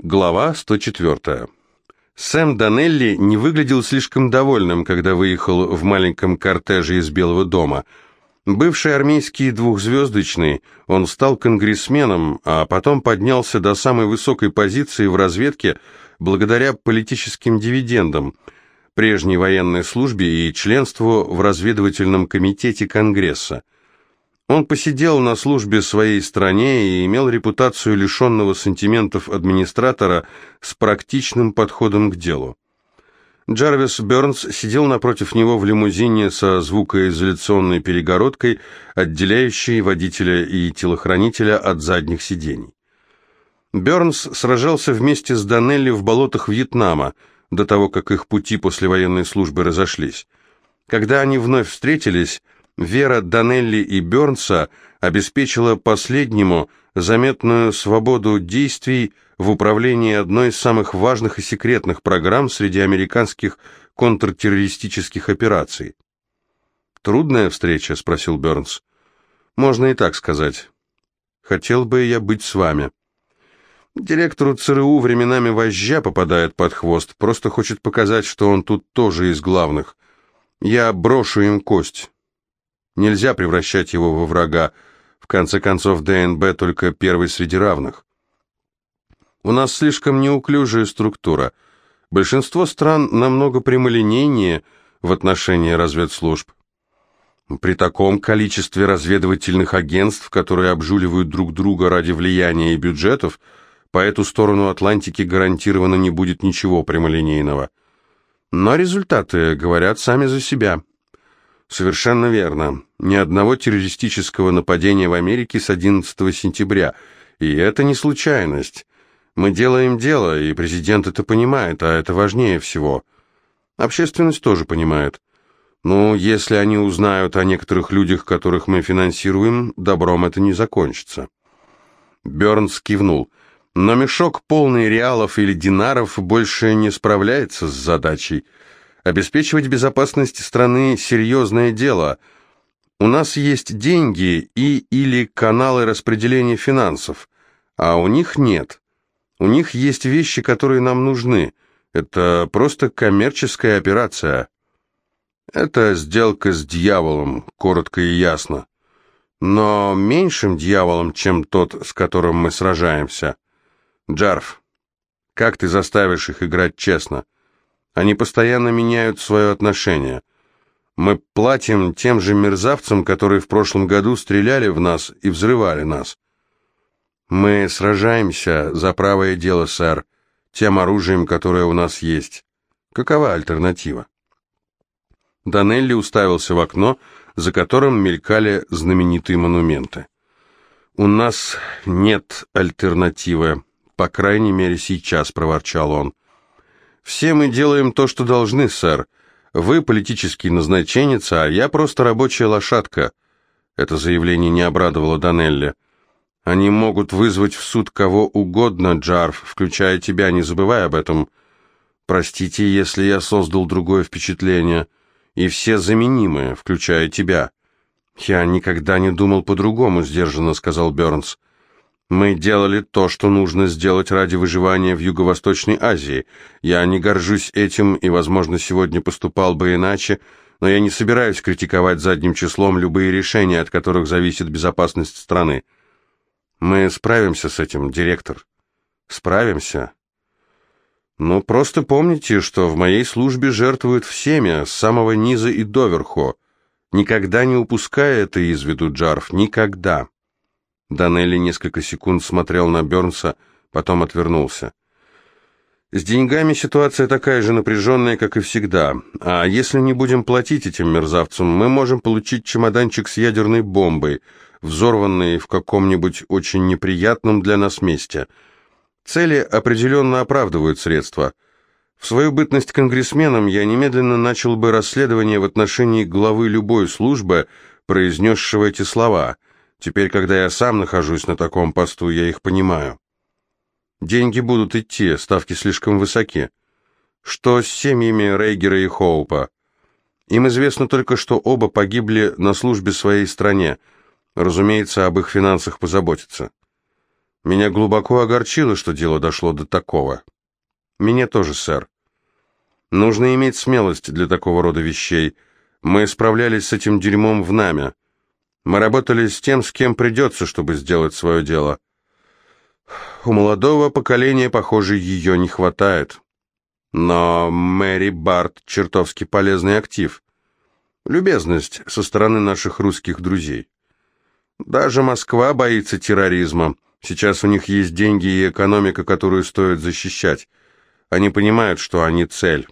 Глава 104. Сэм Данелли не выглядел слишком довольным, когда выехал в маленьком кортеже из Белого дома. Бывший армейский двухзвездочный, он стал конгрессменом, а потом поднялся до самой высокой позиции в разведке благодаря политическим дивидендам, прежней военной службе и членству в разведывательном комитете Конгресса. Он посидел на службе своей стране и имел репутацию лишенного сантиментов администратора с практичным подходом к делу. Джарвис Бернс сидел напротив него в лимузине со звукоизоляционной перегородкой, отделяющей водителя и телохранителя от задних сидений. Бернс сражался вместе с Данелли в болотах Вьетнама, до того, как их пути после военной службы разошлись. Когда они вновь встретились, Вера Данелли и Бернса обеспечила последнему заметную свободу действий в управлении одной из самых важных и секретных программ среди американских контртеррористических операций. «Трудная встреча?» — спросил Бернс. «Можно и так сказать. Хотел бы я быть с вами». Директору ЦРУ временами вожжа попадает под хвост, просто хочет показать, что он тут тоже из главных. Я брошу им кость. Нельзя превращать его во врага. В конце концов, ДНБ только первый среди равных. У нас слишком неуклюжая структура. Большинство стран намного прямолинейнее в отношении разведслужб. При таком количестве разведывательных агентств, которые обжуливают друг друга ради влияния и бюджетов, по эту сторону Атлантики гарантированно не будет ничего прямолинейного. Но результаты говорят сами за себя. Совершенно верно. Ни одного террористического нападения в Америке с 11 сентября. И это не случайность. Мы делаем дело, и президент это понимает, а это важнее всего. Общественность тоже понимает. Ну, если они узнают о некоторых людях, которых мы финансируем, добром это не закончится. Бернс кивнул. Но мешок, полный реалов или динаров, больше не справляется с задачей. Обеспечивать безопасность страны – серьезное дело. У нас есть деньги и или каналы распределения финансов, а у них нет. У них есть вещи, которые нам нужны. Это просто коммерческая операция. Это сделка с дьяволом, коротко и ясно. Но меньшим дьяволом, чем тот, с которым мы сражаемся. Джарф, как ты заставишь их играть честно? Они постоянно меняют свое отношение. Мы платим тем же мерзавцам, которые в прошлом году стреляли в нас и взрывали нас. Мы сражаемся за правое дело, сэр, тем оружием, которое у нас есть. Какова альтернатива? Данелли уставился в окно, за которым мелькали знаменитые монументы. «У нас нет альтернативы, по крайней мере сейчас», — проворчал он. «Все мы делаем то, что должны, сэр. Вы политический назначенец, а я просто рабочая лошадка». Это заявление не обрадовало Данелли. «Они могут вызвать в суд кого угодно, Джарф, включая тебя, не забывай об этом. Простите, если я создал другое впечатление. И все заменимые, включая тебя». «Я никогда не думал по-другому», — сдержанно сказал Бернс. Мы делали то, что нужно сделать ради выживания в Юго-Восточной Азии. Я не горжусь этим и, возможно, сегодня поступал бы иначе, но я не собираюсь критиковать задним числом любые решения, от которых зависит безопасность страны. Мы справимся с этим, директор. Справимся. Но просто помните, что в моей службе жертвуют всеми, с самого низа и доверху. Никогда не упуская это из виду, Джарф, никогда. Данелли несколько секунд смотрел на Бернса, потом отвернулся. «С деньгами ситуация такая же напряженная, как и всегда. А если не будем платить этим мерзавцам, мы можем получить чемоданчик с ядерной бомбой, взорванной в каком-нибудь очень неприятном для нас месте. Цели определенно оправдывают средства. В свою бытность конгрессменом я немедленно начал бы расследование в отношении главы любой службы, произнесшего эти слова – Теперь, когда я сам нахожусь на таком посту, я их понимаю. Деньги будут идти, ставки слишком высоки. Что с семьями Рейгера и Хоупа? Им известно только, что оба погибли на службе своей стране. Разумеется, об их финансах позаботиться. Меня глубоко огорчило, что дело дошло до такого. Меня тоже, сэр. Нужно иметь смелость для такого рода вещей. Мы справлялись с этим дерьмом в нами. Мы работали с тем, с кем придется, чтобы сделать свое дело. У молодого поколения, похоже, ее не хватает. Но Мэри Барт — чертовски полезный актив. Любезность со стороны наших русских друзей. Даже Москва боится терроризма. Сейчас у них есть деньги и экономика, которую стоит защищать. Они понимают, что они цель.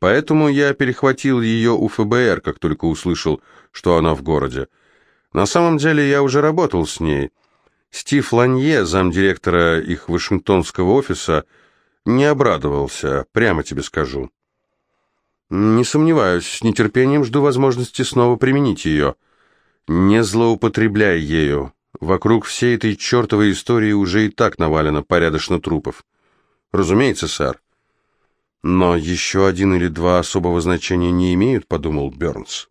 Поэтому я перехватил ее у ФБР, как только услышал, что она в городе. На самом деле я уже работал с ней. Стив Ланье, замдиректора их вашингтонского офиса, не обрадовался, прямо тебе скажу. Не сомневаюсь, с нетерпением жду возможности снова применить ее. Не злоупотребляй ею. Вокруг всей этой чертовой истории уже и так навалено порядочно трупов. Разумеется, сэр. Но еще один или два особого значения не имеют, подумал Бернс.